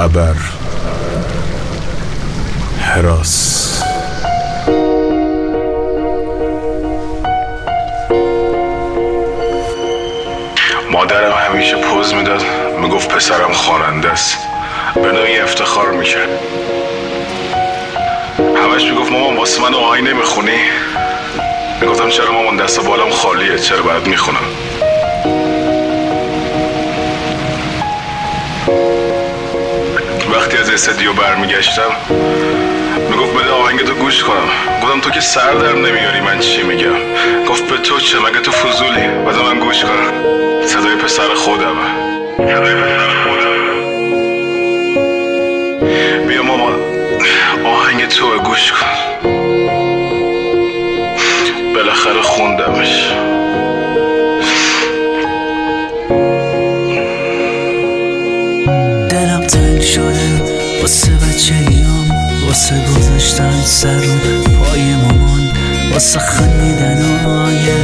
ابر حراس. مادرم همیشه پوز می‌داد. می‌گفت پسرم خواننده است. به نوعی افتخار می‌کرد. همش می‌گفت مامان واسه من آهنگ نمی‌خونی؟ می‌گفتم چرا مامان دست بالم خالیه؟ چرا باید می‌خونم؟ استدیو برمیگشتم. می‌گفت بده آهنگ تو گوش کنم. گفتم تو که سر در نمیاری من چی میگم؟ گفت به تو چه؟ مگه تو فضولی؟ بذار من گوش کنم. صدای پسر خودم صدای پسر خودم بیا ماما. آهنگ تو گوش کن. بالاخره خوندمش. واسه بچه ایام واسه گذاشتن سر و پای مامان واسه خندیدن آیه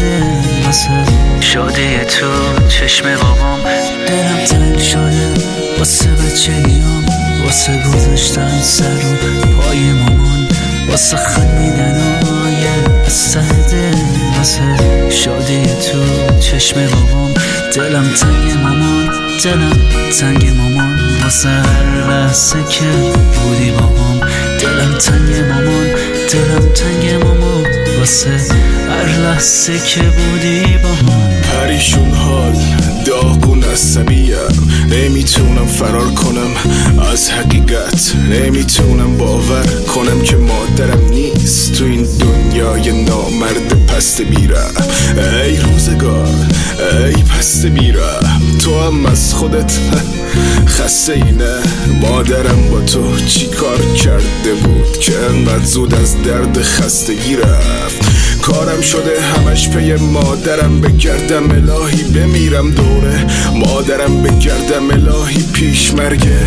دل واسه شاده تو چشم بابام. دلم تنگ شده واسه بچه ایام واسه گذاشتن سر و پای مامان واسه خندیدن آیه دل واسه شاده تو چشم بابام. دلم تنگ مامان. دلم تنگ مامان واسه هر لحظه که بودی بابام دلم تنگ مامان دلم تنگ مامان واسه هر لحظه که بودی بابام پریشون حال داغون عصبیم نمی‌تونم فرار کنم از حقیقت نمی‌تونم باور کنم که مادرم نیست تو این دنیای نامرد پست بیرم ای روزگار ای پست بیرم تو هم از خودت خسته اینه مادرم با تو چی کار کرده بود که انقدر زود از درد خستگی رفت؟ کارم شده همش پی مادرم بگردم الهی بمیرم دوره. مادرم بگردم الهی پیش مرگه.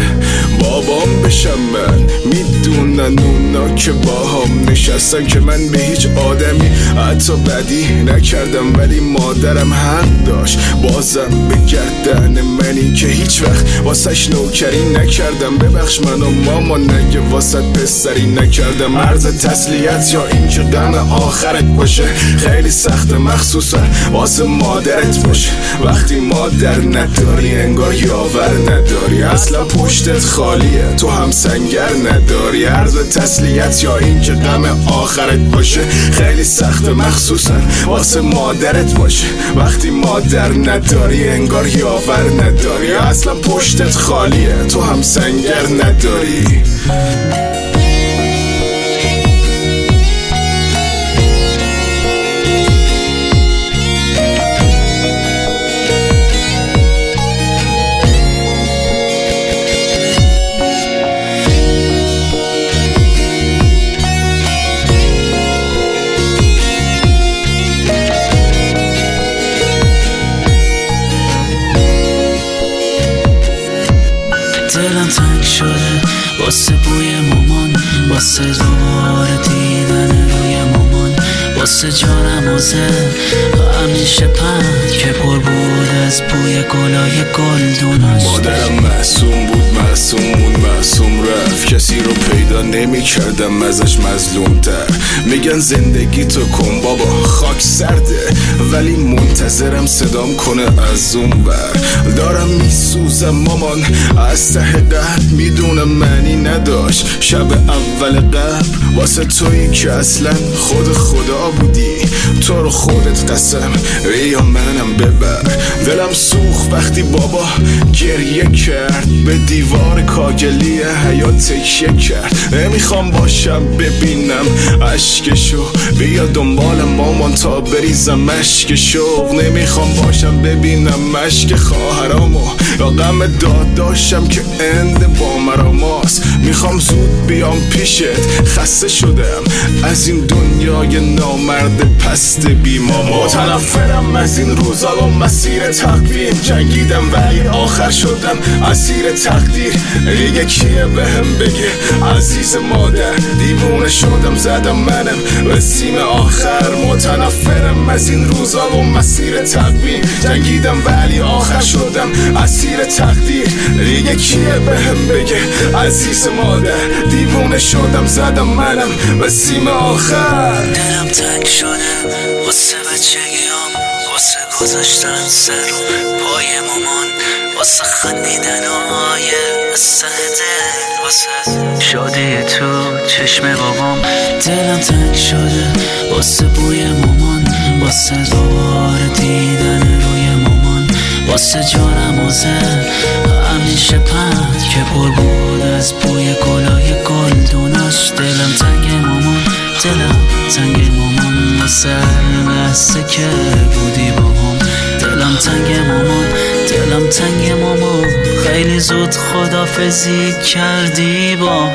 بابام بشم من می‌دونن اونا که با هم نشستن که من به هیچ آدمی حتی بدی نکردم. ولی مادرم حق داشت بازم بگردن منی که هیچ وقت واسش نوکری نکردم. ببخش منو ماما نگه واسه پسری نکردم. عرض تسلیت یا اینکه غم آخرت باشه. خیلی سخت مخصوصا واسه مادرت باشه. وقتی مادر نداری انگار یاور نداری. اصلا پشتت خالیه تو هم سنگر نداری. عرض تسلیت یا اینکه غم آخرت باشه. خیلی سخت مخصوصا واسه مادرت باشه. وقتی مادر نداری انگار یاور نداری. اصلا پشتت خالیه تو هم سنگر نداری. دلم تنگ شده. واسه بوی مامان واسه دوباره دیدن روی مامان. واسه جانم واسه همیشه پند که پر بود از بوی گلای گلدوناش مادرم معصوم بود معصوم بود معصوم رفت. کسی رو پیدا نمی کردم ازش مظلوم تر میگن زندگی تو کن بابا خاک سرده. ولی منتظرم صدام کنه از اون بر دارم میسوزم مامان از ته قلب می‌دونم معنی نداشت. شب اول قبل واسه تویی که اصلا خود خدا بودی. تو رو خودت قسم. بیا منم ببر. دلم سوخ وقتی بابا گریه کرد. به دیوار کاگلی حیات تکیه کرد. نمی‌خوام باشم ببینم اشکشو. بیا دنبالم مامان تا بریزم مشک شوق نمی‌خوام باشم ببینم مشک خواهرامو. یا غم داداشم که اند با مراماست. می‌خوام زود بیام پیشت خسته شدم. از این دنیای نامرد پست بیماما متنفرم از این روزا و مسیر تقویم. جنگیدم ولی آخر شدم اسیر تقدیر. دیگه کیه بهم بگه؟ عزیز مادر دیوونه شدم زدم منم. به سیم آخر متنفرم از این روزا و مسیر تقویم. جنگیدم ولی آخر شدم اسیر تقدیر. دیگه کیه بهم بگه؟ عزیز مادر دیوونه شدم زدم منم و سیم آخر. دلم تنگ شده واسه بچگیام واسه گذاشتن سر پای مامان واسه خندیدن های دل واسه شادی تو چشم بابام. دلم تنگ شده واسه بوی مامان واسه دوباره دیدن روی مامان واسه جانم واسه همیشه پند که پر بود از بوی گلای گلدوناش دلم تنگ مامان دلم تنگ مامان. واسه لحظه که بودی با هم. دلم تنگ مامان دلم تنگ مامان. خیلی زود خدافزی کردی با